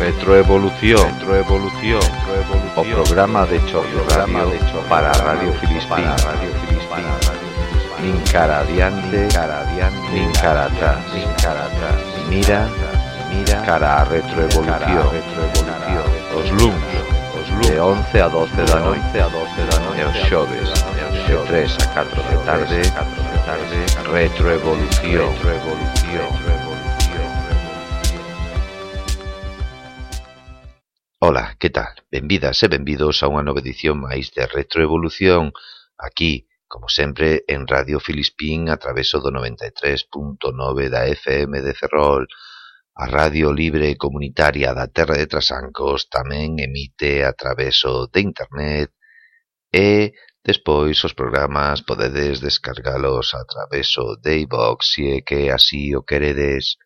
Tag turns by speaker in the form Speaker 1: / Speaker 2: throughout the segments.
Speaker 1: Retroevolución, retroevolución, retroevolución. O programa de choque programa de choque para Radio Filispín, Radio Filispín. Nin cara adiante, cara adiante, nin cara atrás, nin cara atrás. Mira, mira cara a retroevolución, retroevolución. Os luns de 11 a 12 da noite a 12 da noite e os xoves de 3 a 4 da tarde. tarde. Retroevolución. Retroevolución. Ola, que tal? Benvidas e benvidos a unha nova edición máis de Retroevolución aquí, como sempre, en Radio Filispín a traveso do 93.9 da FM de Ferrol. A Radio Libre Comunitaria da Terra de Trasancos tamén emite a traveso de Internet e despois os programas podedes descargalos a traveso de iVox se é que así o queredes.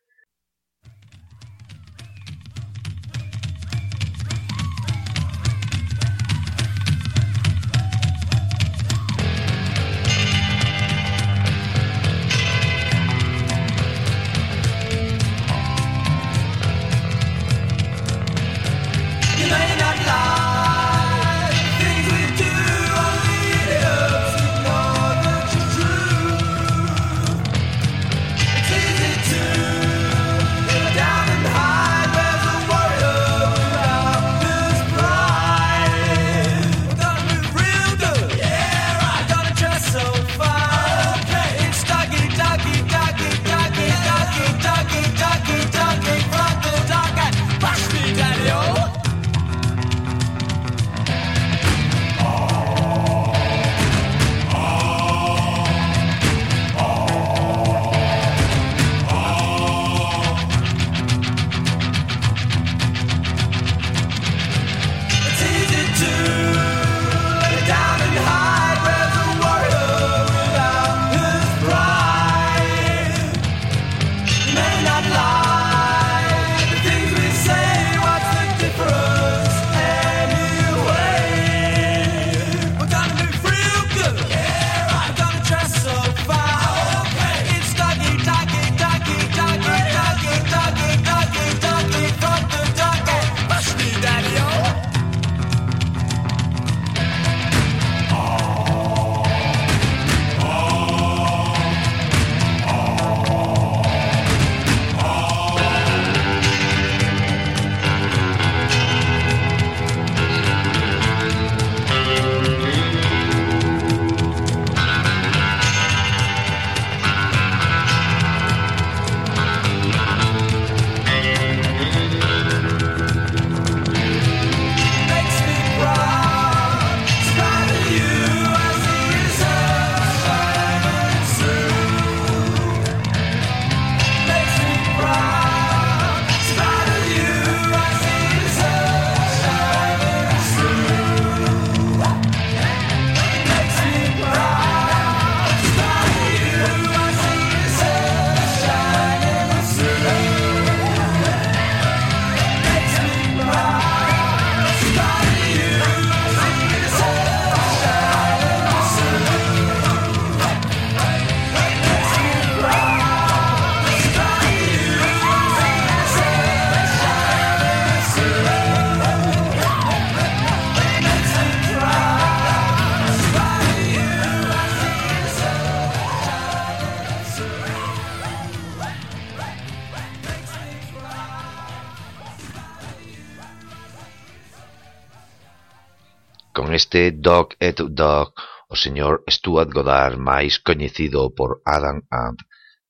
Speaker 1: este Dog Eat Dog o señor Stuart Goddard, máis coñecido por Adam Ant,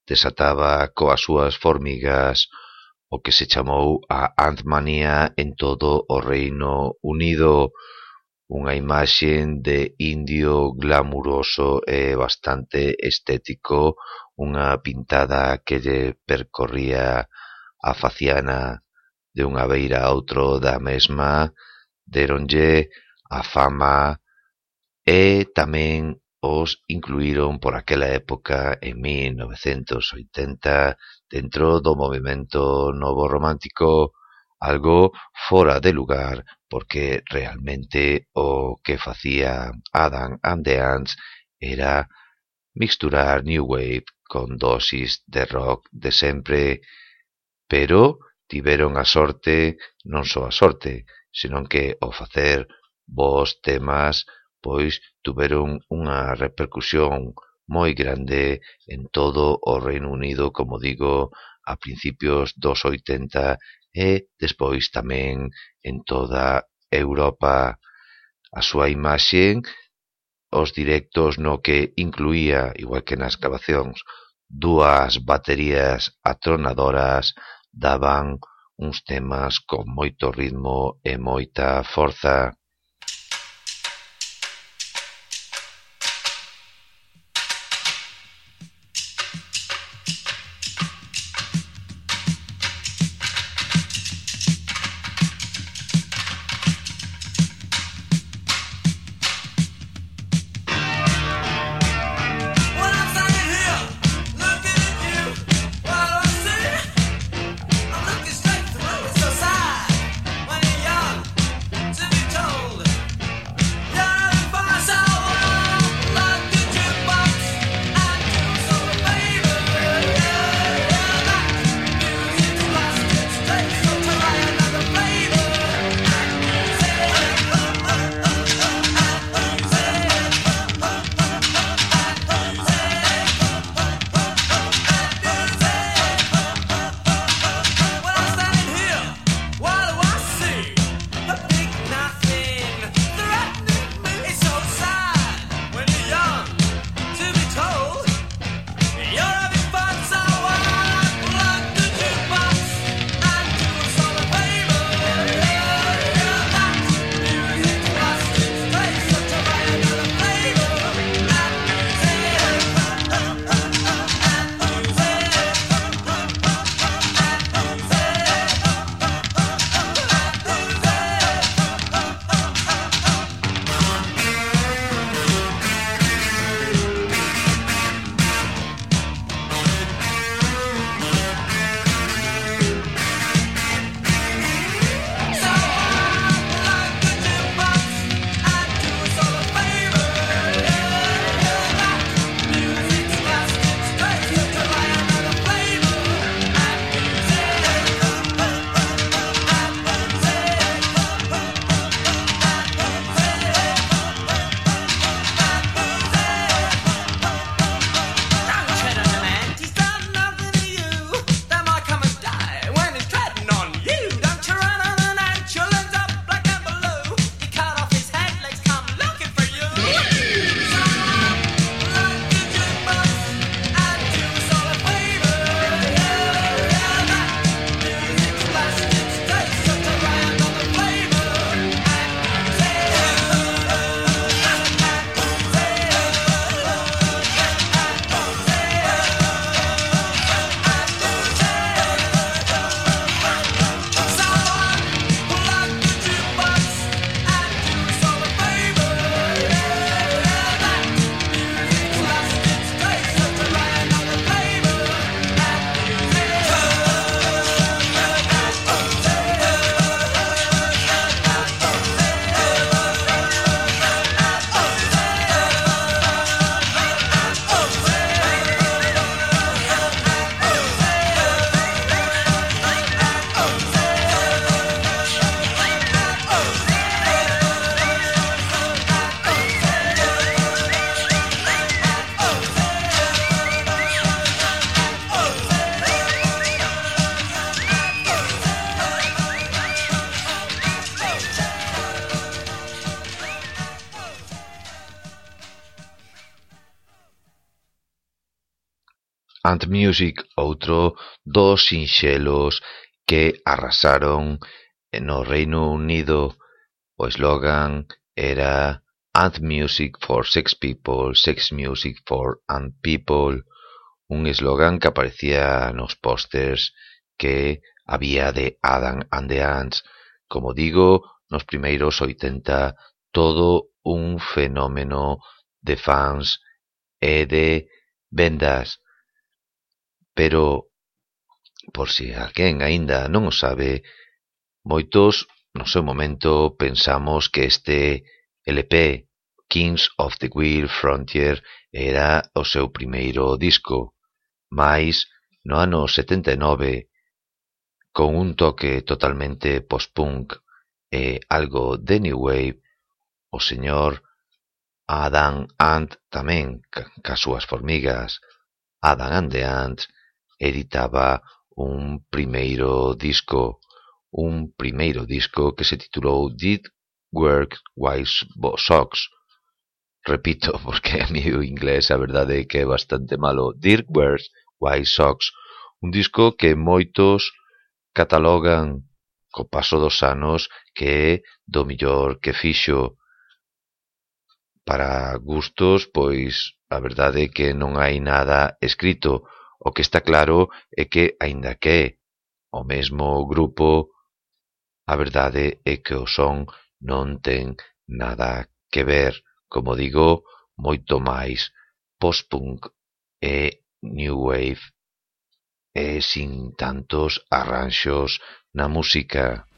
Speaker 1: desataba coas súas formigas o que se chamou a Antmanía en todo o Reino Unido, unha imaxe de indio glamuroso e bastante estético, unha pintada que lle percorría a faciana de unha beira a outro da mesma, deronlle a fama e tamén os incluíron por aquela época en 1980 dentro do movimento novo romántico
Speaker 2: algo fora de lugar porque realmente o que facía Adam and the Ants era mixturar New Wave con dosis de rock de sempre, pero tiveron a sorte, non só a sorte, senón que ao facer Bos temas, pois tiveron unha repercusión moi grande en todo o Reino Unido, como digo, a principios dos oitenta e despois tamén en toda Europa. A súa imaxe, os directos no que incluía, igual que nas gravacións, dúas baterías atronadoras daban uns temas con moito ritmo e moita forza. Music, outro dos sinxelos que arrasaron no Reino Unido. O eslogan era Ant Music for Sex People, Sex Music for Ant People, un eslogan que aparecía nos pósters que había de Adam and the Ants. Como digo, nos primeiros 80 todo un fenómeno de fans e de vendas. Pero, por si alguén aínda non o sabe,
Speaker 1: moitos no seu momento pensamos que este LP Kings of the Wild Frontier era o seu primeiro disco, mais no ano 79, con un toque totalmente post-punk e algo de New Wave, o señor Adam Ant tamén, cas súas formigas, Adam and the Ants, editaba un primeiro disco un primeiro disco que se titulou Did Work Wise Socks. Repito, porque a mí o inglés a verdade é que é bastante malo. Dirk Wears White Sox un disco que moitos catalogan co paso dos anos que é do millor que fixo. Para gustos, pois a verdade é que non hai nada escrito. O que está claro é que, aínda que o mesmo grupo, a verdade é que o son non ten nada que ver, como digo, moito máis post-punk e new wave e sin tantos arranxos na música.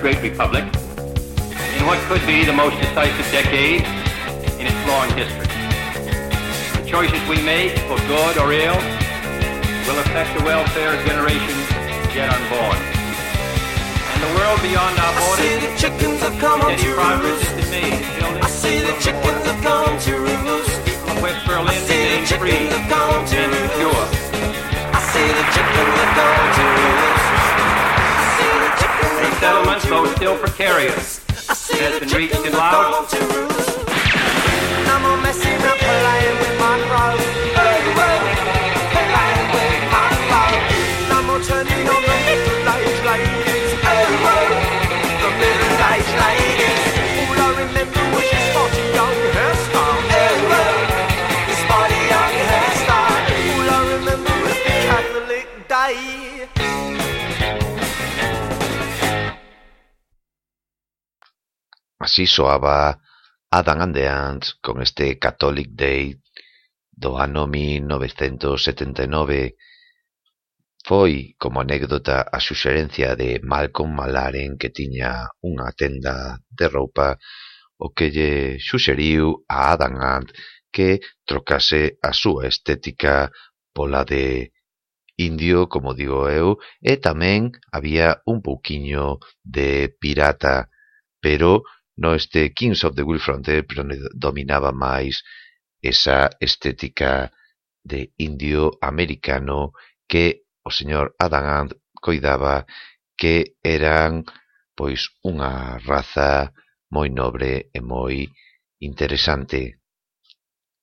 Speaker 3: Great republic in what could be the most decisive decade in its long history. The choices we make, for good or ill, will affect the welfare of generations yet unborn. And the world beyond our borders,
Speaker 2: I see the chickens have come
Speaker 3: steady progress has been made building
Speaker 2: I see the chickens have come to roost.
Speaker 3: From West Berlin
Speaker 2: I see the
Speaker 3: remain free
Speaker 2: chickens have come to
Speaker 3: and
Speaker 2: roost.
Speaker 3: secure.
Speaker 2: I see the chickens have come to roost
Speaker 3: settlements, though still precarious, has been reached in
Speaker 2: loud. I'm a messy rapper lying with my.
Speaker 1: Así soaba Adam and the Ants con este Catholic Day do ano 1979 Foi, como anécdota, a suxerencia de Malcolm Malaren que tiña unha tenda de roupa o que lle suxeriu a Adam Ant que trocase a súa estética pola de indio, como digo eu, e tamén había un pouquiño de pirata, pero No este Kings of the Will Frontier predominaba máis esa estética de indio americano que o señor Adam Ant coidaba que eran pois unha raza moi nobre e moi interesante.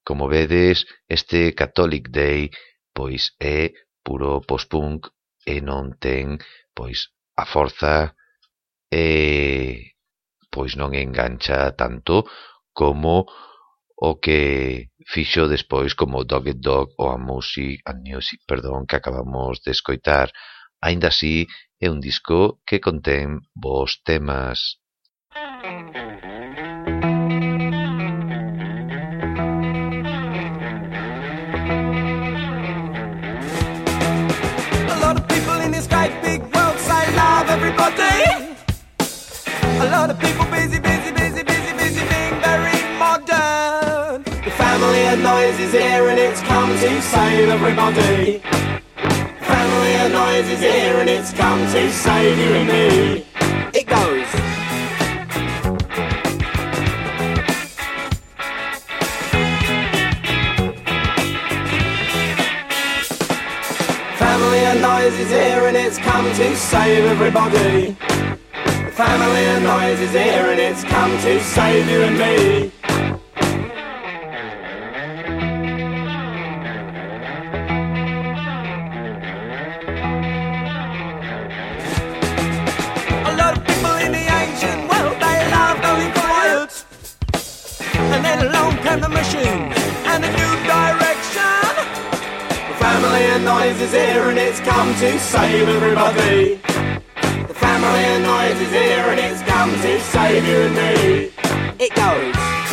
Speaker 1: Como vedes, este Catholic Day pois é puro post-punk e non ten pois a forza e pois non engancha tanto como o que fixo despois como Dogged Dog ou a Music, a Music perdón, que acabamos de escoitar. Aínda así, é un disco que contén bons temas.
Speaker 2: Lot of people busy, busy, busy, busy, busy being very modern. The family of noise is here and it's come to save everybody. Family of noise is here and it's come to save you and me. It goes. Family of noise is here and it's come to save everybody. Family of noise is here and it's come to save you and me. A lot of people in the ancient world they only quiet. And then along came the machine and new direction. Family of noise is here and it's come to save everybody. Here and it's come to save you and me. It goes.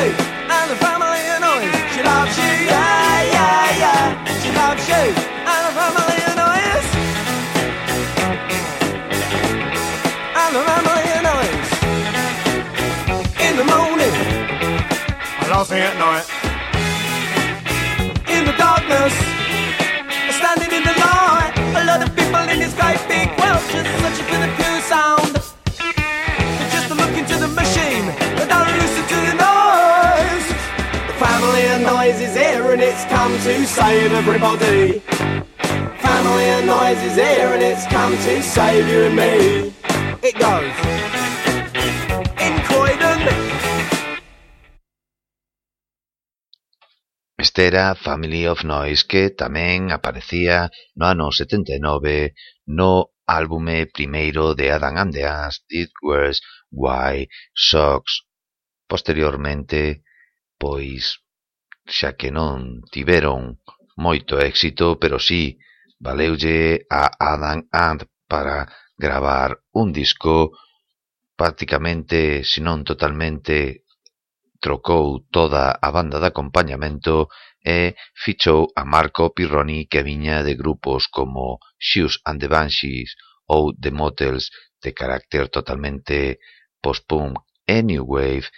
Speaker 2: You, and the family noise. She loves you, yeah, yeah, yeah. She loves you, and the family noise. And the family noise. In the morning, I lost me at night in the darkness, noise is here and it's come to save everybody. Family of noise is here and it's come to save you and me. It goes.
Speaker 1: Este era Family of Noise que tamén aparecía no ano 79 no álbume primeiro de Adam and the Ants, It Why Socks. Posteriormente, pois, xa que non tiveron moito éxito, pero si valeulle a Adam Ant para gravar un disco. Prácticamente, se non totalmente, trocou toda a banda de acompañamento e fichou a Marco Pirroni que viña de grupos como Shoes and the Banshees ou The Motels de carácter totalmente post-punk e new wave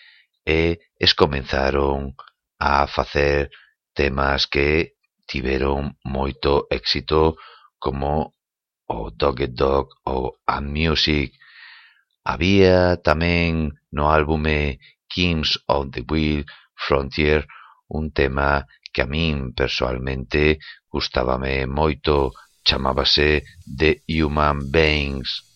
Speaker 1: e escomenzaron a facer temas que tiveron moito éxito como o Dogged Dog ou a Music. Había tamén no álbume Kings of the Wheel Frontier un tema que a min persoalmente gustábame moito, chamábase The Human Beings.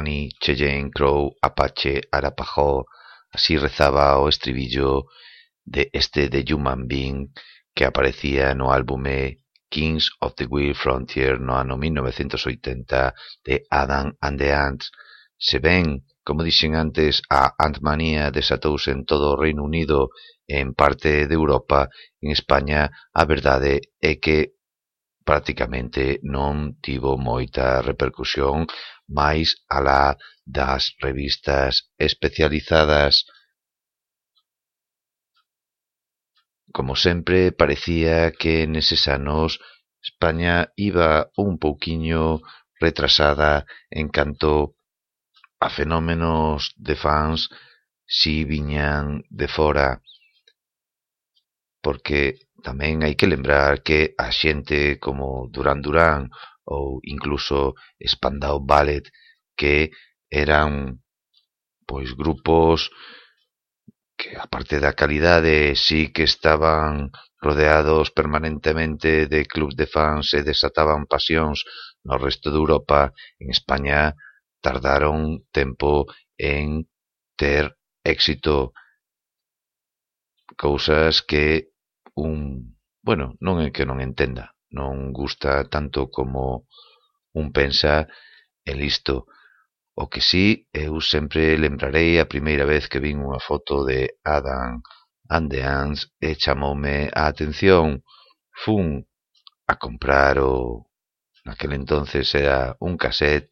Speaker 1: Albany, Cheyenne, Crow, Apache, Arapaho. Así rezaba o estribillo de este de Human Being que aparecía no álbume Kings of the Wild Frontier no ano 1980 de Adam and the Ants. Se ven, como dixen antes, a Antmanía desatouse en todo o Reino Unido en parte de Europa, en España, a verdade é que prácticamente non tivo moita repercusión máis alá das revistas especializadas. Como sempre, parecía que neses anos España iba un pouquiño retrasada en canto a fenómenos de fans si viñan de fora porque tamén hai que lembrar que a xente como Durán Durán ou incluso Spandau Ballet, que eran pois grupos que aparte da calidade sí que estaban rodeados permanentemente de clubs de fans e desataban pasións no resto de Europa, en España tardaron tempo en ter éxito. Cousas que un, bueno, non é que non entenda, non gusta tanto como un pensa e listo. O que sí, eu sempre lembrarei a primeira vez que vin unha foto de Adam and the Ants e chamoume a atención. Fun a comprar o... Naquel entonces era un cassette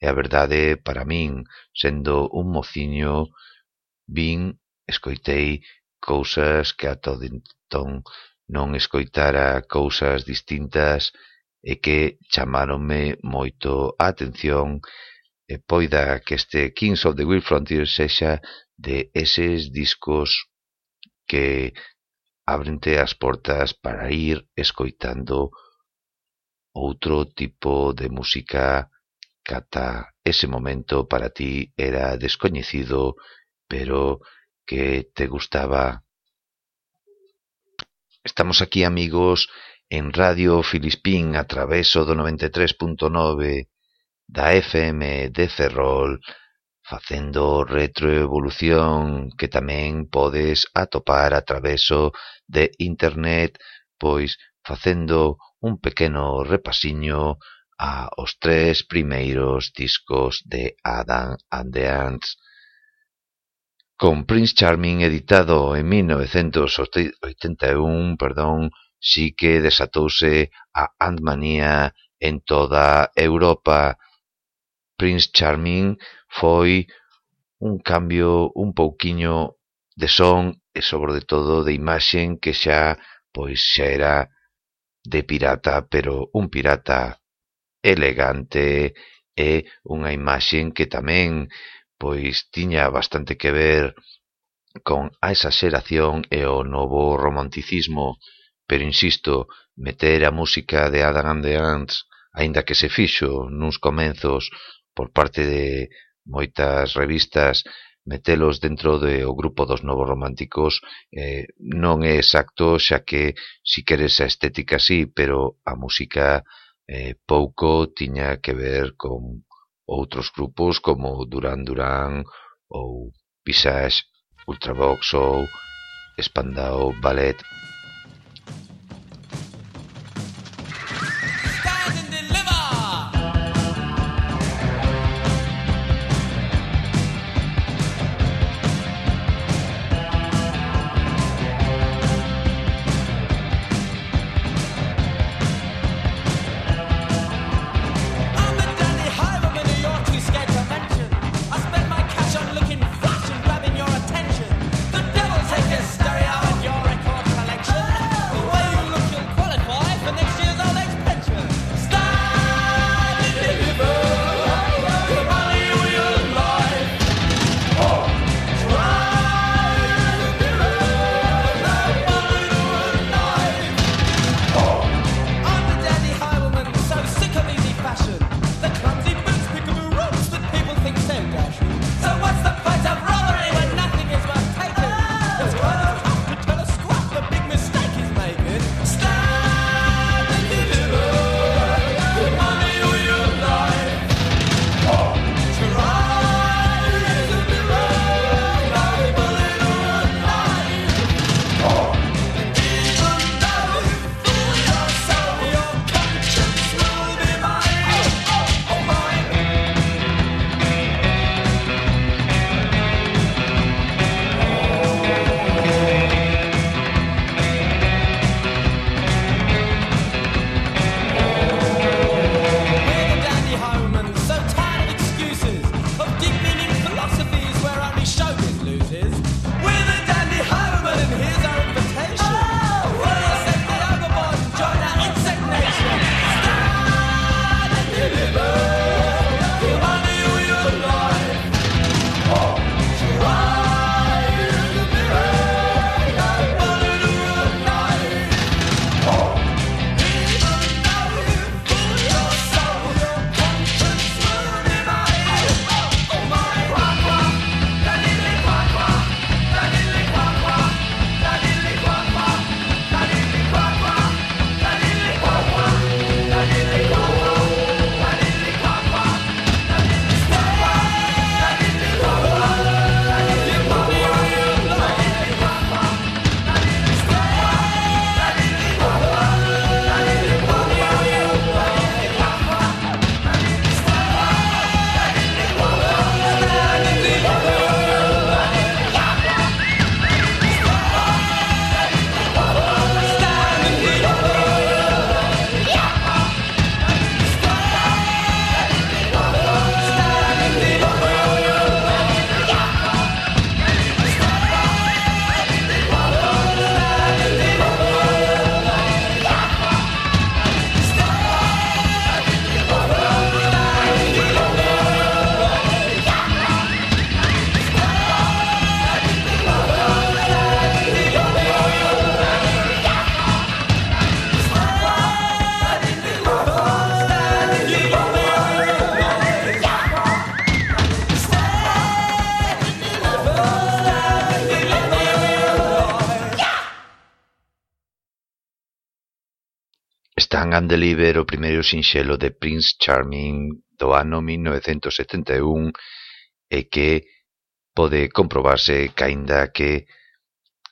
Speaker 1: e a verdade para min, sendo un mociño, vin, escoitei cousas que ata entón non escoitara cousas distintas e que chamáronme moito a atención e poida que este Kings of the Wild Frontier sexa de eses discos que ábrente as portas para ir escoitando outro tipo de música que ata ese momento para ti era descoñecido, pero que te gustaba. Estamos aquí, amigos, en Radio Filispín a traveso do 93.9 da FM de Ferrol facendo retroevolución que tamén podes atopar a traveso de internet pois facendo un pequeno repasiño aos tres primeiros discos de Adam and the Ants con Prince Charming editado en 1981, perdón, sí que desatouse a Antmanía en toda Europa. Prince Charming foi un cambio un pouquiño de son e sobre todo de imaxen que xa pois xa era de pirata, pero un pirata elegante e unha imaxen que tamén pois tiña bastante que ver con a exaxeración e o novo romanticismo, pero insisto, meter a música de Adam and the Ants, aínda que se fixo nuns comenzos por parte de moitas revistas, metelos dentro do grupo dos novos románticos eh, non é exacto, xa que si queres a estética sí, pero a música eh, pouco tiña que ver con outros grupos como Duran Duran ou Visage,
Speaker 2: Ultravox ou Spandau Ballet. and Deliver, o primeiro sinxelo de Prince Charming do ano 1971 e que pode comprobarse que aínda que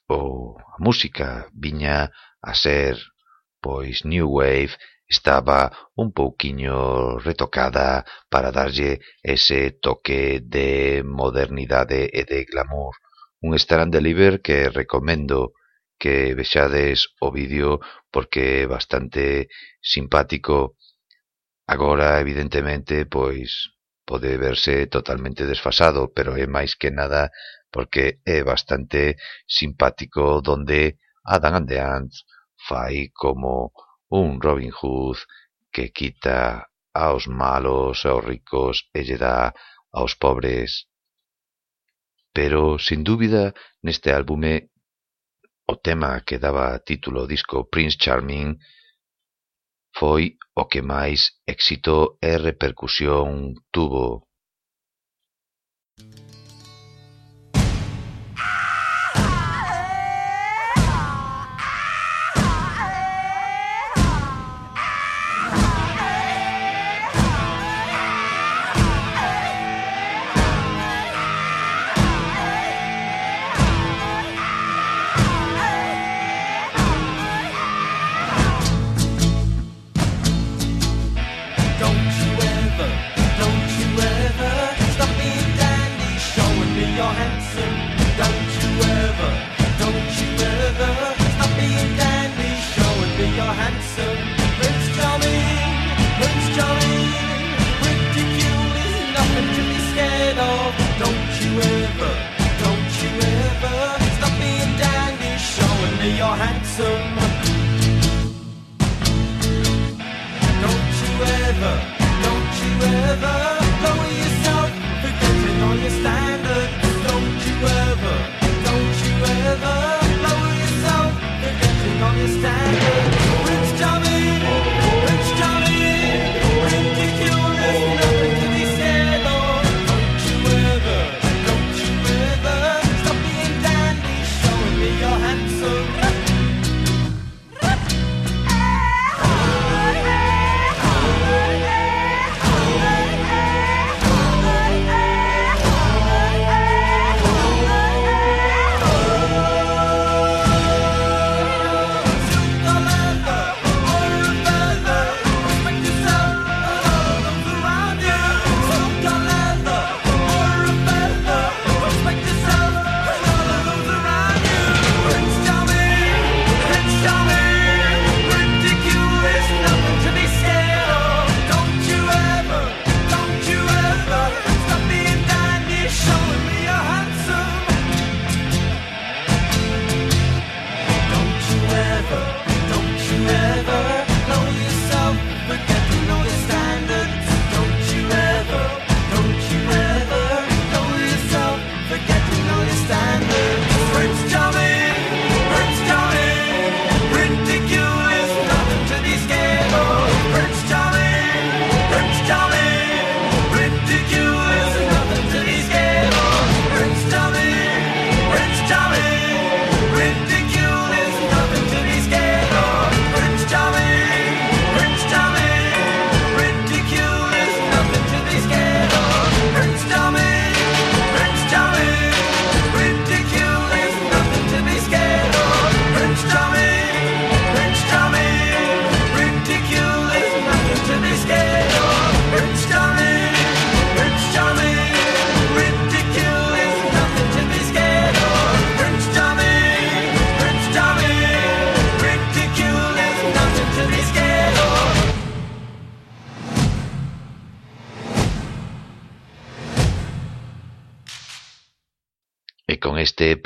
Speaker 2: o, a música viña a ser pois New Wave estaba un pouquiño retocada para darlle ese toque de modernidade e de glamour. Un Star and Deliver que recomendo que vexades o vídeo porque é bastante simpático. Agora, evidentemente, pois pode verse totalmente desfasado, pero é máis que nada porque é bastante simpático donde Adam and the Ants fai como un Robin Hood que quita aos malos, aos ricos e lle dá aos pobres. Pero, sin dúbida, neste álbume O tema que daba título ao disco "Prince Charming" foi o que máis éxito e repercusión tuvo.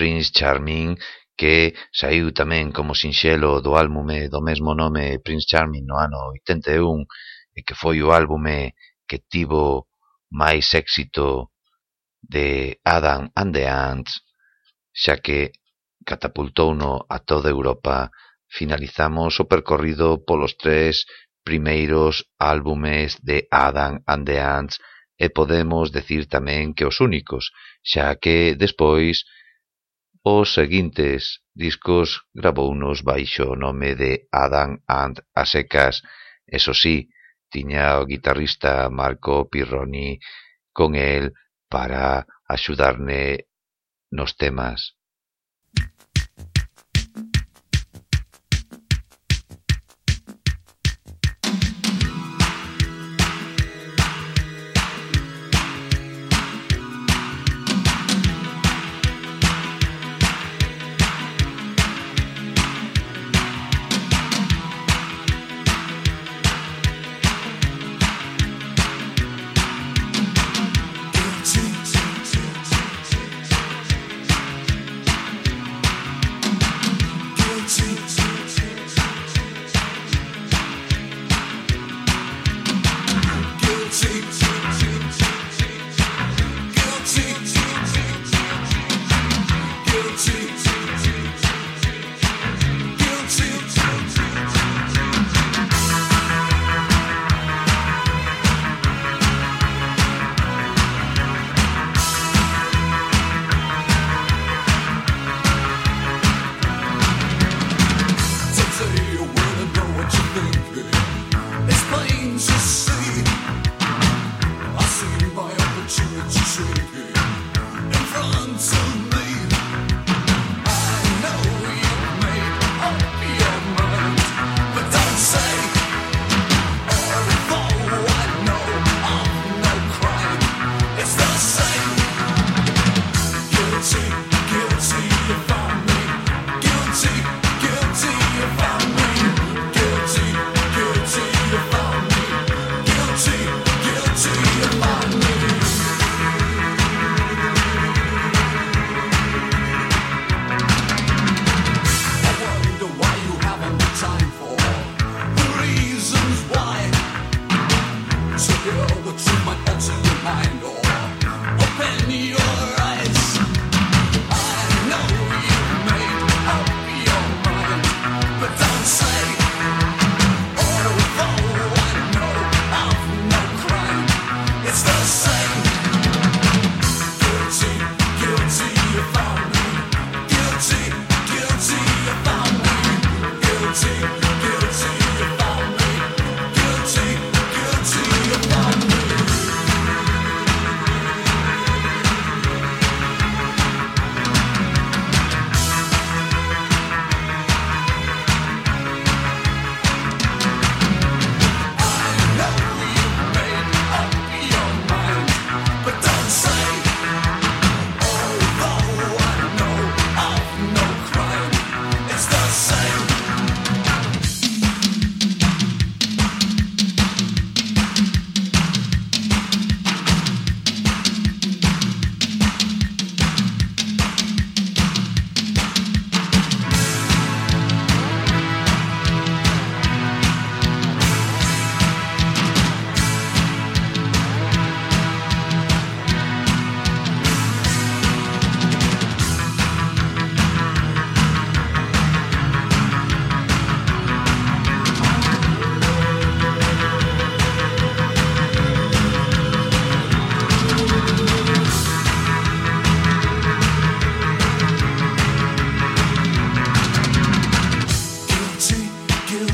Speaker 2: Prince Charming
Speaker 1: que saíu tamén como sinxelo do álbume do mesmo nome Prince Charming no ano 81 e que foi o álbume que tivo máis éxito de Adam and the Ants, xa que catapultouno a toda Europa, finalizamos o percorrido polos tres primeiros álbumes de Adam and the Ants e podemos decir tamén que os únicos, xa que despois Os seguintes discos gravounos baixo o nome de Adam and a secas, eso sí, tiña o guitarrista Marco Pirroni con el para axudarne nos temas.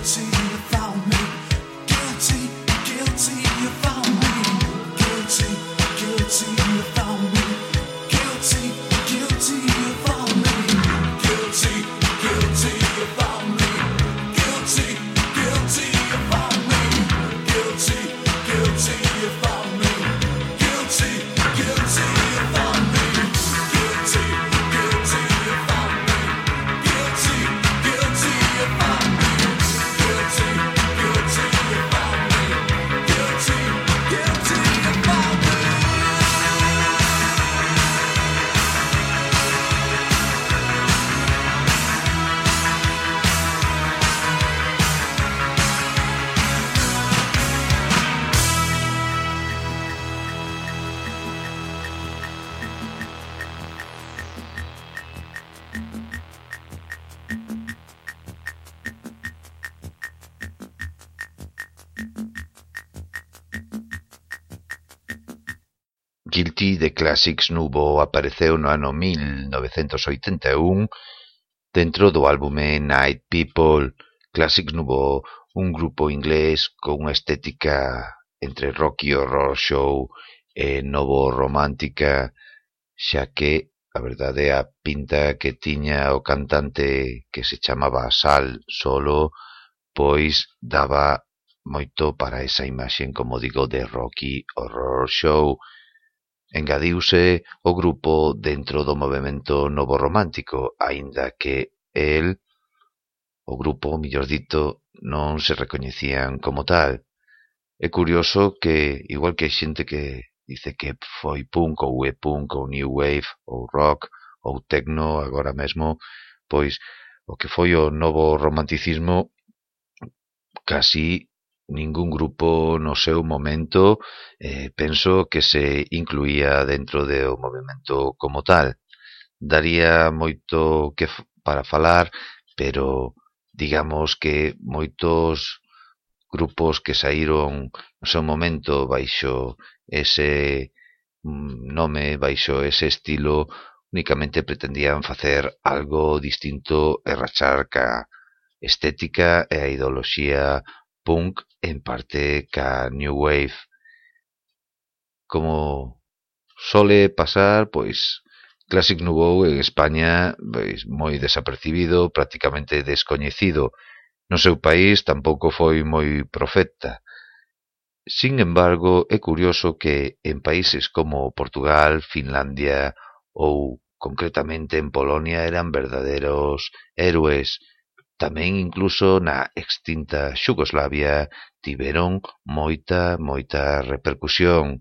Speaker 1: see. Classics Nubo apareceu no ano 1981 dentro do álbume Night People. Classics Nubo, un grupo inglés con unha estética entre rock e horror show e novo romántica, xa que a verdade a pinta que tiña o cantante que se chamaba Sal Solo, pois daba moito para esa imaxe, como digo, de Rocky Horror Show Engadiuse o grupo dentro do movemento novo romántico, aínda que el, o grupo, mellor dito, non se recoñecían como tal. É curioso que, igual que hai xente que dice que foi punk ou é punk ou new wave ou rock ou techno agora mesmo, pois o que foi o novo romanticismo casi ningún grupo no seu momento eh, penso que se incluía dentro do movimento como tal. Daría moito que para falar, pero digamos que moitos grupos que saíron no seu momento baixo ese mm, nome, baixo ese estilo, únicamente pretendían facer algo distinto e rachar ca estética e a ideoloxía punk, en parte ca New Wave. Como sole pasar, pois, Classic Nouveau en España pois, moi desapercibido, prácticamente descoñecido. No seu país tampouco foi moi profeta. Sin embargo, é curioso que en países como Portugal, Finlandia ou concretamente en Polonia eran verdadeiros héroes, Tamén incluso na extinta Xugoslavia tiveron moita, moita repercusión.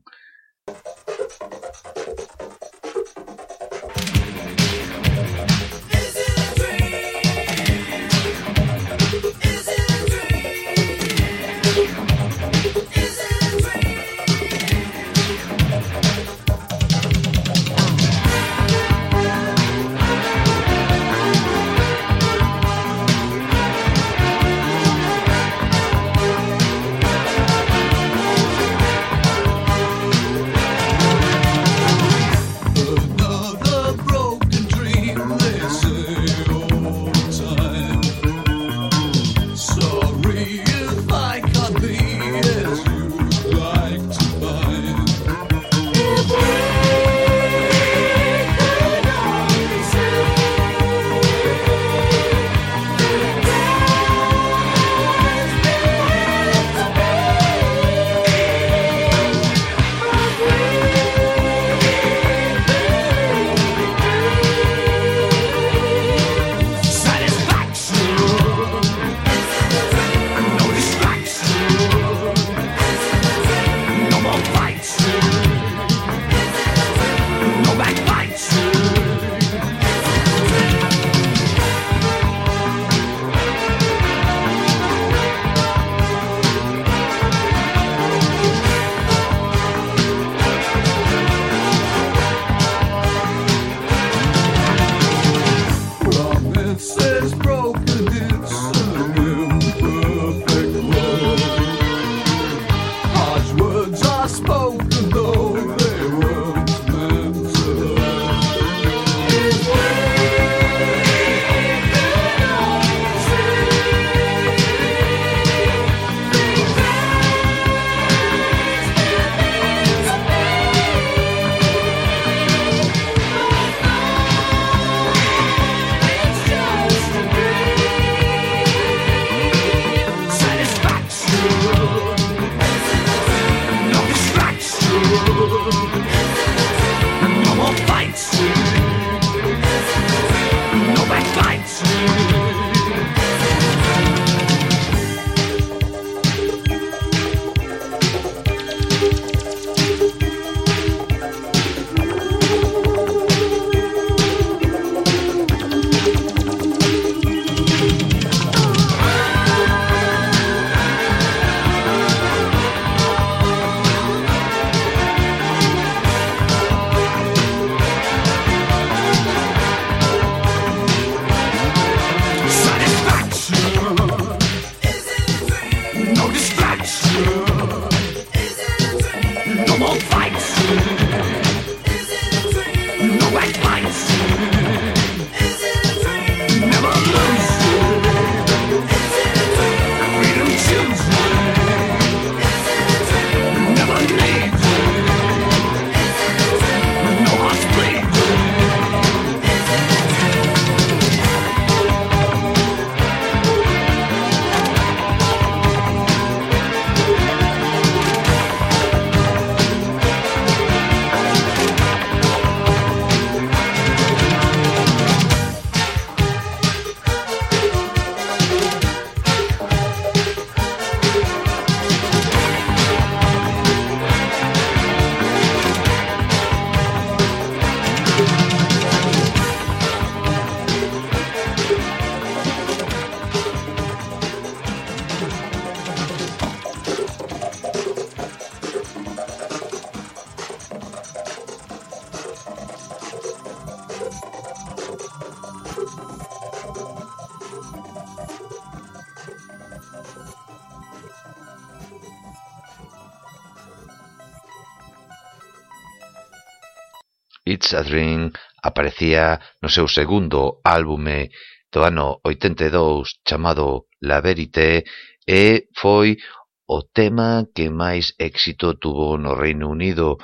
Speaker 1: aparecía no seu segundo álbume do ano 82 chamado La Verité e foi o tema que máis éxito tuvo no Reino Unido,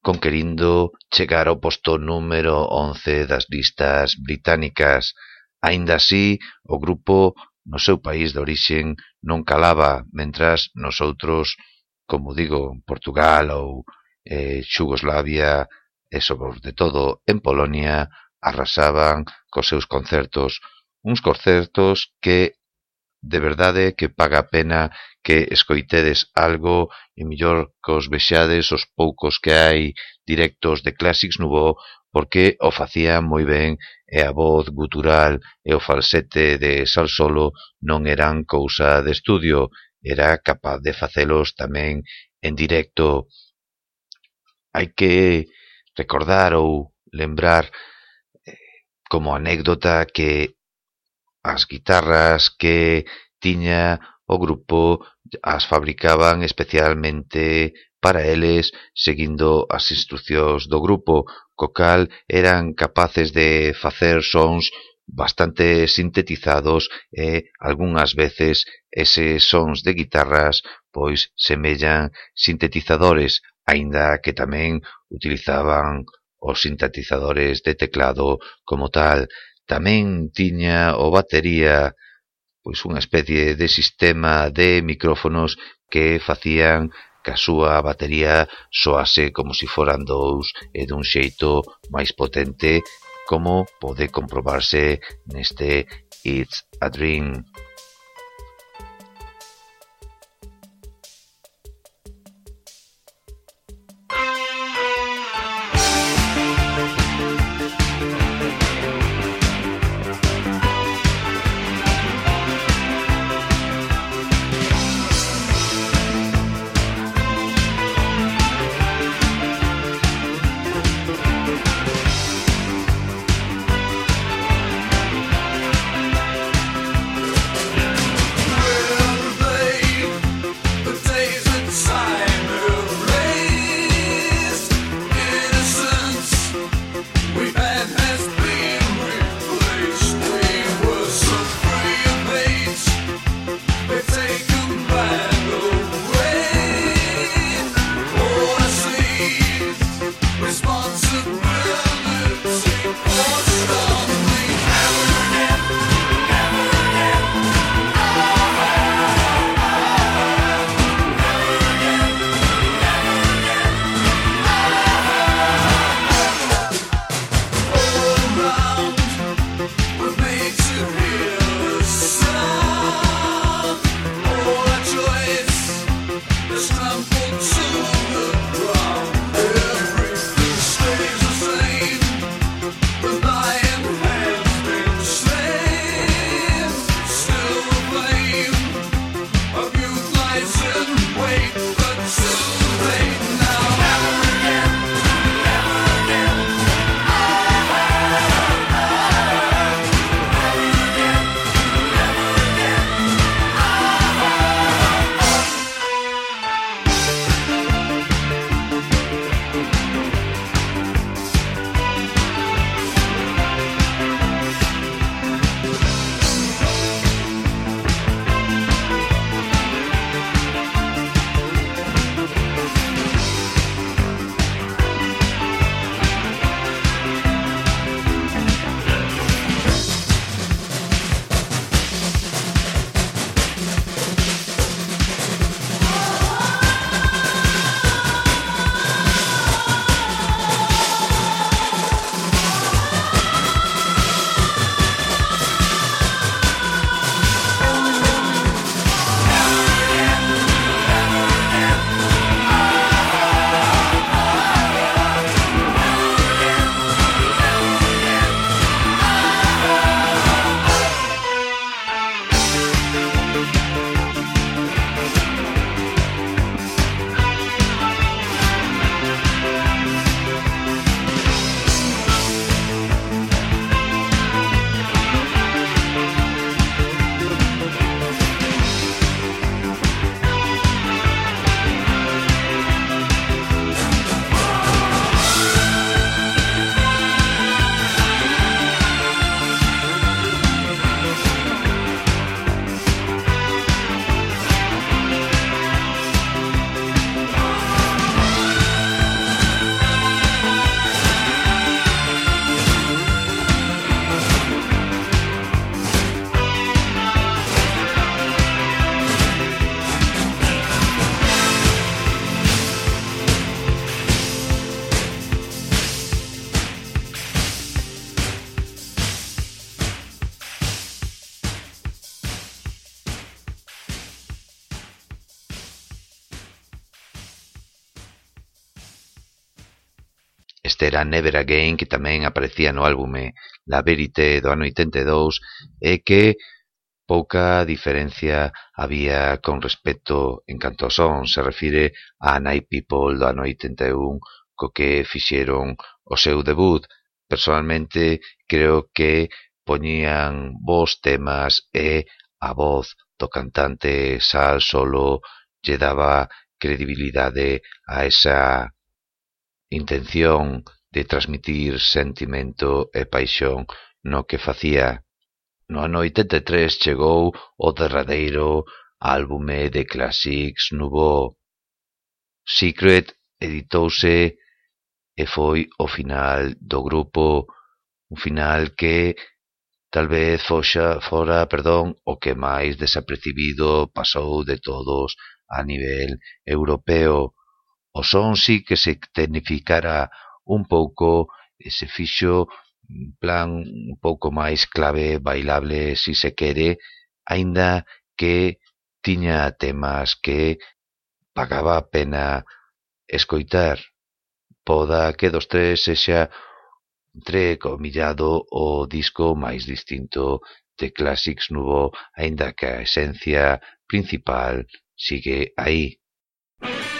Speaker 1: conquerindo chegar ao posto número 11 das listas británicas. Ainda así, o grupo no seu país de orixen non calaba, mentras nos outros, como digo, Portugal ou eh, Xugoslavia, e sobre todo en Polonia arrasaban cos seus concertos, uns concertos que de verdade que paga a pena que escoitedes algo e mellor que os vexades os poucos que hai directos de Classics Nouveau porque o facían moi ben e a voz gutural e o falsete de Salsolo non eran cousa de estudio, era capaz de facelos tamén en directo. Hai que recordar ou lembrar eh, como anécdota que as guitarras que tiña o grupo as fabricaban especialmente para eles seguindo as instruccións do grupo, co cal eran capaces de facer sons bastante sintetizados e algunhas veces eses sons de guitarras pois semellan sintetizadores aínda que tamén utilizaban os sintetizadores de teclado como tal, tamén tiña o batería pois unha especie de sistema de micrófonos que facían que a súa batería soase como se si foran dous e dun xeito máis potente como pode comprobarse neste It's a Dream. era Never Again que tamén aparecía no álbume eh, La Verite do ano 82 e que pouca diferencia había con respecto en canto ao son. Se refire a Night People do ano 81 co que fixeron o seu debut. Personalmente creo que poñían bos temas e a voz do cantante Sal Solo lle daba credibilidade a esa intención de transmitir sentimento e paixón no que facía. No ano 83 chegou o derradeiro álbume de Classics Nouveau. Secret editouse e foi o final do grupo, un final que tal vez foxa, fora perdón, o que máis desapercibido pasou de todos a nivel europeo. O son si que se tecnificara un pouco se fixo en plan un pouco máis clave, bailable, si se quere, aínda que tiña temas que pagaba a pena escoitar. Poda que dos tres sexa entre comillado o disco máis distinto de Classics Nubo, aínda que a esencia principal sigue aí. Thank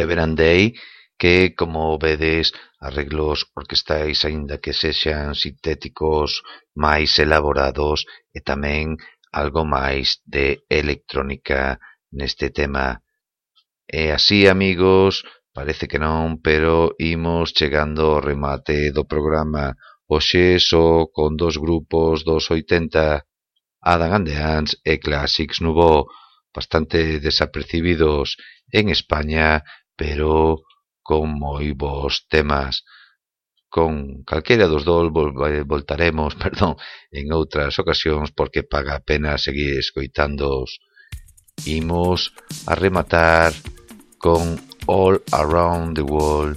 Speaker 1: Reverend Day que, como vedes, arreglos orquestais aínda que sexan sintéticos máis elaborados e tamén algo máis de electrónica neste tema. E así, amigos, parece que non, pero imos chegando ao remate do programa. Oxe só con dos grupos dos 80, Adam and the Ants e Classics Nouveau, bastante desapercibidos en España, pero con moi bons temas. Con calquera dos dol eh, voltaremos, perdón, en outras ocasións porque paga a pena seguir escoitándoos. Imos a rematar con All Around the World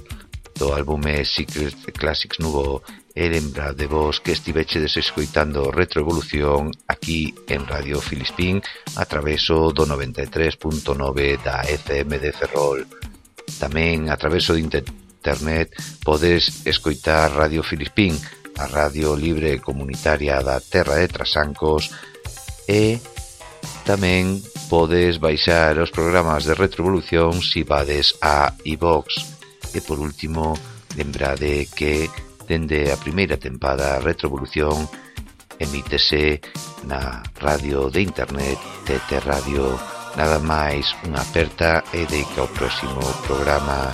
Speaker 1: do álbume Secret Classics Nubo e lembra de vos que estivechedes escoitando Retroevolución aquí en Radio Filispín a traveso do 93.9 da FM de Ferrol. Tamén a traveso de internet podes escoitar Radio Filispín, a radio libre comunitaria da Terra de Trasancos e tamén podes baixar os programas de retrovolución si vades a iVox. E por último, lembrade que dende a primeira tempada retrovolución emítese na radio de internet TT Radio Nada máis, unha aperta e de que ao próximo programa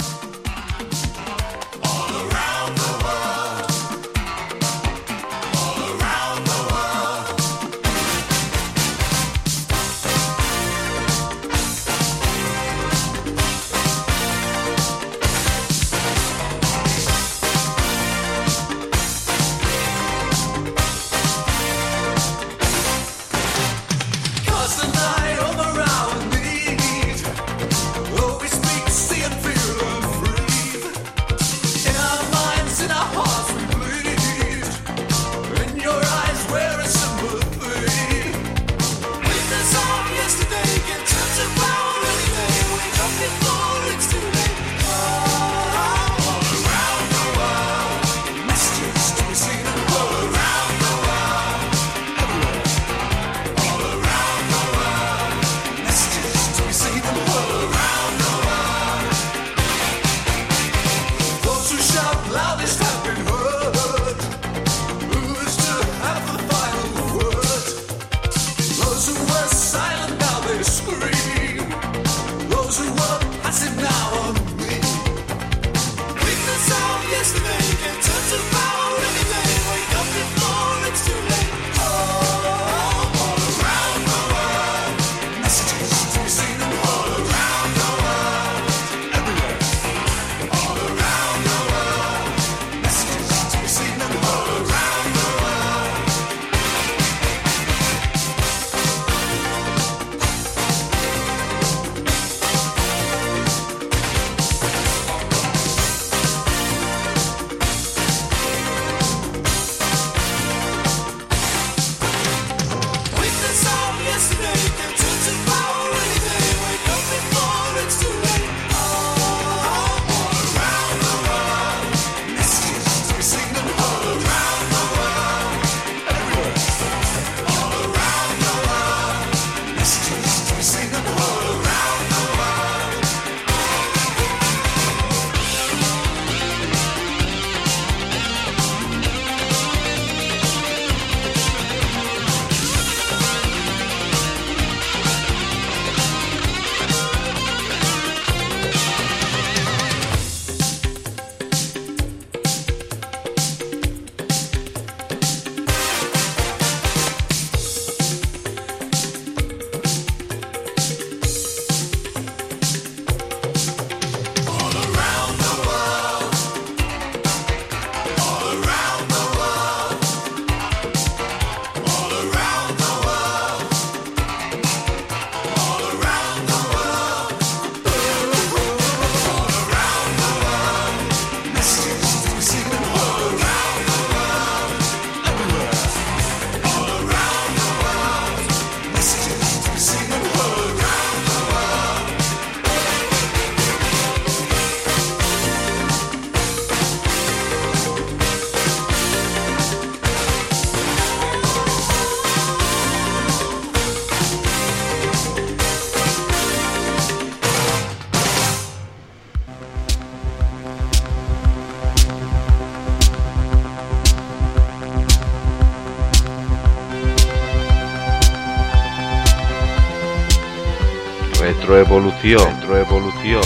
Speaker 4: Retroevolución,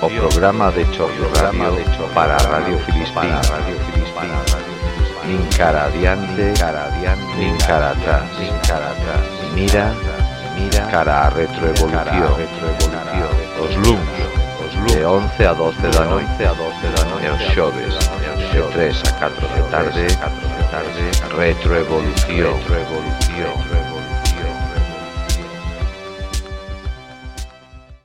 Speaker 4: o programa de choque radio para Radio Filispín, Radio Filispín, nin cara adiante, cara adiante, nin cara atrás, nin cara atrás, mira, mira, cara a retroevolución, retroevolución, os os de 11 a 12 da noite, a 12 da noite, os xoves, de 3 a 4 de tarde, 4 de tarde, retroevolución, retroevolución,